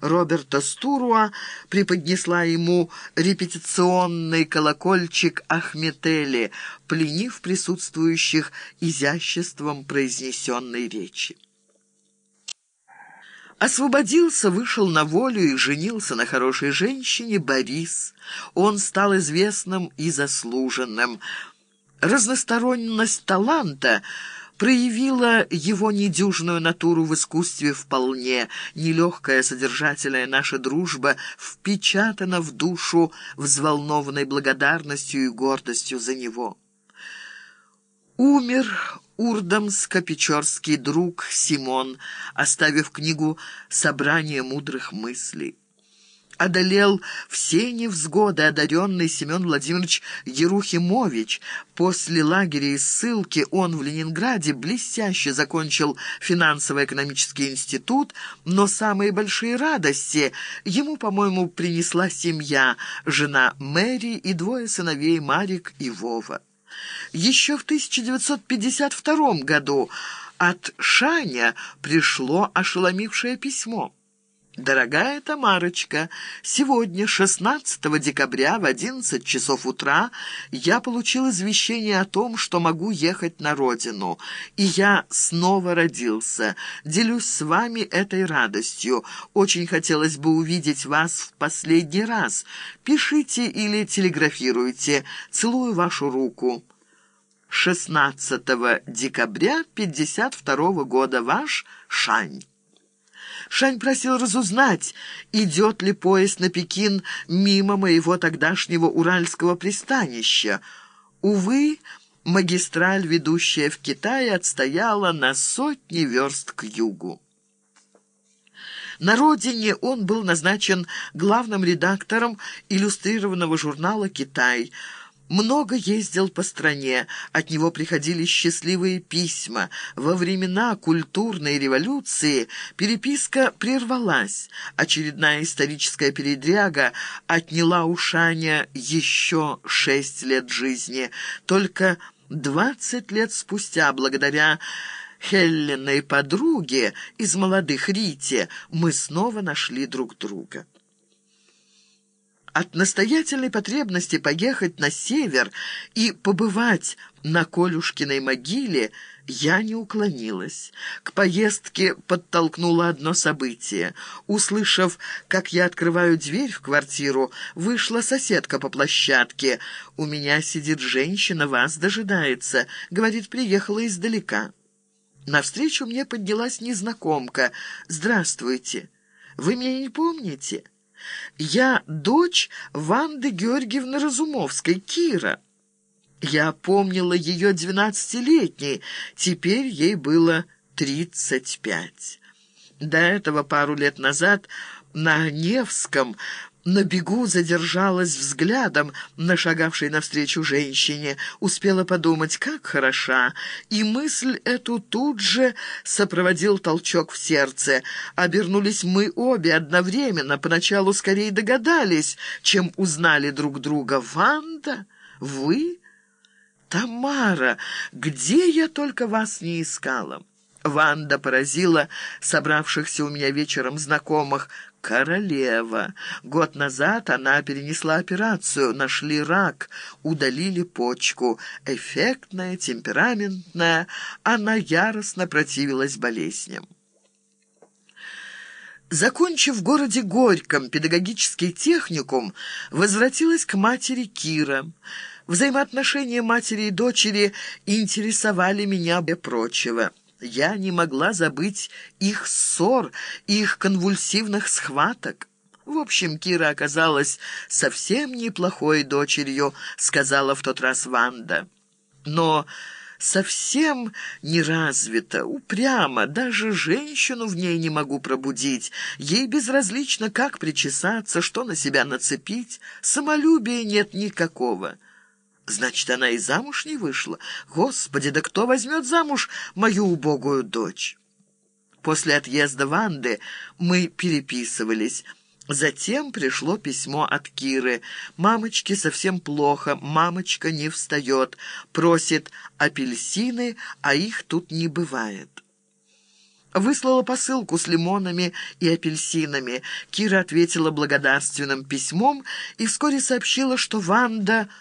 Роберта Стуруа преподнесла ему репетиционный колокольчик Ахметели, пленив присутствующих изяществом произнесенной речи. Освободился, вышел на волю и женился на хорошей женщине Борис. Он стал известным и заслуженным. Разносторонность таланта проявила его недюжную натуру в искусстве вполне. Нелегкая содержательная наша дружба впечатана в душу взволнованной благодарностью и гордостью за него. Умер урдамско-печорский друг Симон, оставив книгу «Собрание мудрых мыслей» одолел все невзгоды одаренный Семен Владимирович Ерухимович. После лагеря и ссылки он в Ленинграде блестяще закончил финансово-экономический институт, но самые большие радости ему, по-моему, принесла семья, жена Мэри и двое сыновей Марик и Вова. Еще в 1952 году от Шаня пришло ошеломившее письмо. «Дорогая Тамарочка, сегодня, 16 декабря, в 11 часов утра, я получил извещение о том, что могу ехать на родину, и я снова родился. Делюсь с вами этой радостью. Очень хотелось бы увидеть вас в последний раз. Пишите или телеграфируйте. Целую вашу руку». 16 декабря 52 года. Ваш Шань. Шань просил разузнать, идет ли поезд на Пекин мимо моего тогдашнего уральского пристанища. Увы, магистраль, ведущая в Китай, отстояла на сотни верст к югу. На родине он был назначен главным редактором иллюстрированного журнала «Китай», много ездил по стране, от него приходили счастливые письма. Во времена культурной революции переписка прервалась. Очередная историческая передряга отняла у Шаня еще шесть лет жизни. Только двадцать лет спустя, благодаря Хелленой подруге из молодых Рите, мы снова нашли друг друга. От настоятельной потребности поехать на север и побывать на Колюшкиной могиле я не уклонилась. К поездке подтолкнуло одно событие. Услышав, как я открываю дверь в квартиру, вышла соседка по площадке. «У меня сидит женщина, вас дожидается», — говорит, приехала издалека. Навстречу мне поднялась незнакомка. «Здравствуйте. Вы меня не помните?» Я дочь Ванды Георгиевны Разумовской, Кира. Я помнила ее двенадцатилетней, теперь ей было тридцать пять. До этого пару лет назад на Невском на бегу задержалась взглядом на шагавшей навстречу женщине, успела подумать, как хороша, и мысль эту тут же сопроводил толчок в сердце. Обернулись мы обе одновременно, поначалу скорее догадались, чем узнали друг друга. «Ванда? Вы? Тамара? Где я только вас не искала?» Ванда поразила собравшихся у меня вечером знакомых королева. Год назад она перенесла операцию, нашли рак, удалили почку. Эффектная, темпераментная, она яростно противилась болезням. Закончив в городе Горьком педагогический техникум, возвратилась к матери Кира. Взаимоотношения матери и дочери интересовали меня без прочего. Я не могла забыть их ссор, их конвульсивных схваток. В общем, Кира оказалась совсем неплохой дочерью, сказала в тот раз Ванда. Но совсем не развита, упрямо, даже женщину в ней не могу пробудить. Ей безразлично, как причесаться, что на себя нацепить, самолюбия нет никакого». Значит, она и замуж не вышла. Господи, да кто возьмет замуж мою убогую дочь? После отъезда Ванды мы переписывались. Затем пришло письмо от Киры. «Мамочке совсем плохо, мамочка не встает. Просит апельсины, а их тут не бывает». выслала посылку с лимонами и апельсинами. Кира ответила благодарственным письмом и вскоре сообщила, что Ванда